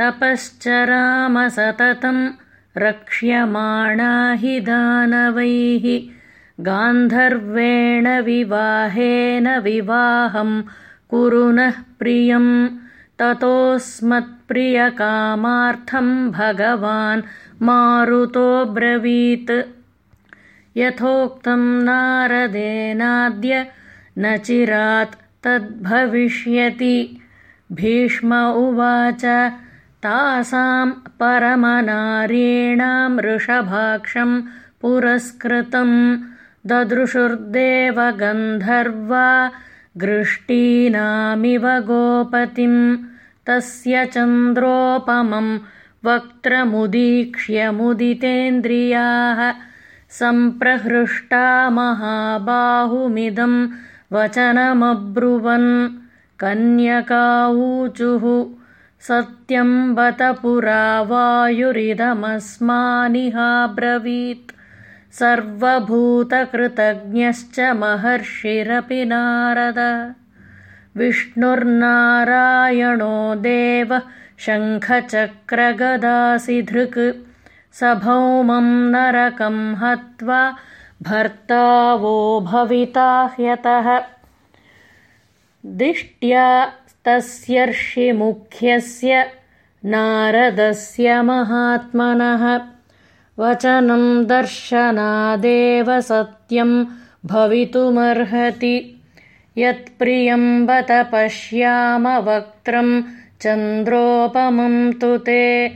तपश्चरामसततं रक्ष्यमाणा हि दानवैः गान्धर्वेण विवाहेन विवाहं कुरु नः प्रियम् ततोऽस्मत्प्रियकामार्थं भगवान् मारुतोऽब्रवीत् यथोक्तं नारदेनाद्य न चिरात् तद्भविष्यति। भीष्म उवाच तासां परमनार्येणां वृषभाक्षं पुरस्कृतं ददृशुर्देवगन्धर्वा गृष्टीनामिव गोपतिं तस्य चन्द्रोपमं वक्त्रमुदीक्ष्य मुदितेन्द्रियाः सम्प्रहृष्टा महाबाहुमिदं वचनमब्रुवन् कन्यकाऊचुः सत्यं बत पुरा वायुरिदमस्मानिहाब्रवीत् सर्वभूतकृतज्ञश्च महर्षिरपि नारद। विष्णुर्नारायणो देवः शङ्खचक्रगदासिधृक्। स भौमं नरकं हत्वा भर्ता वो भविता ह्यतः। दिष्ट्या तस्यर्षिमुख्यस्य नारदस्य महात्मनः। वचनं दर्शनादेव सत्यं भवितुमर्हति। यत्प्रियं बत पश्याम वक्त्रं चन्द्रोपमं तु ते।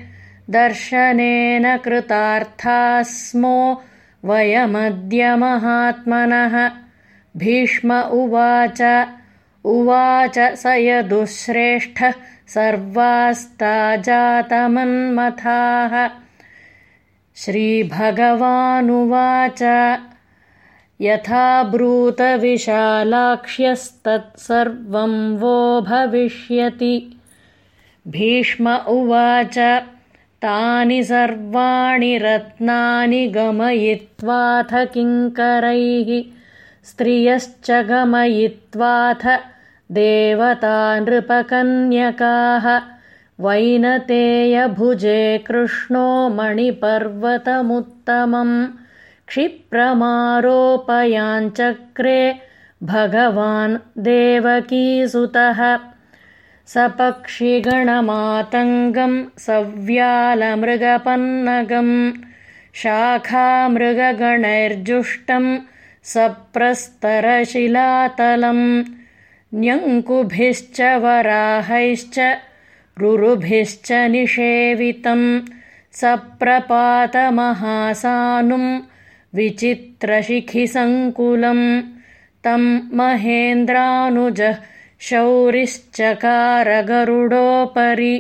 दर्शनेन कृतार्था स्मो वयमद्य महात्मनः। भीष्म उवाच उवाच स यदुश्रेष्ठः सर्वास्ता जातमन्मथाः श्रीभगवानुवाच यथा ब्रूतविशालाक्ष्यस्तत्सर्वं वो भविष्यति। भीष्म उवाच तानि सर्वाणि रत्नानि गमयित्वाथ किङ्करैः स्त्रियश्च गमयित्वाथ देवता नृपकन्यकाः वैनतेयभुजे कृष्णो मणिपर्वतमुत्तमम् क्षिप्रमारोपयाञ्चक्रे भगवान् देवकीसुतः सपक्षिगणमातङ्गं सव्यालमृगपन्नगम् शाखामृगगणैर्जुष्टं सप्रस्तरशिलातलम् न्यङ्कुभिश्च वराहैश्च रुरुभिश्च निषेवितं सप्रपातमहासानुं विचित्रशिखिसङ्कुलम् तं महेन्द्रानुजः शौरिश्चकारगरुडोपरि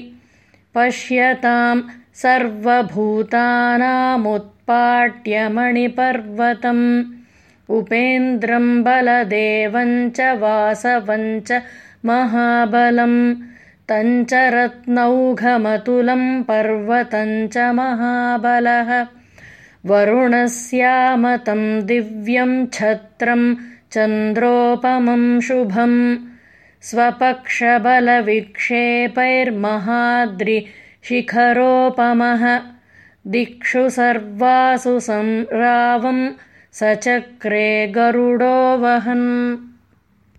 पश्यतां सर्वभूतानामुत्पाट्यमणिपर्वतम् उपेन्द्रं बलदेवञ्च वासवञ्च महाबलं तञ्च रत्नौघमतुलं पर्वतञ्च महाबलः। वरुणस्यामतं दिव्यं छत्रं चन्द्रोपमं शुभम्। स्वपक्षबलविक्षेपैर्महाद्रिशिखरोपमः दिक्षु सर्वासु संरावम् सचक्रे गरुडो वहन्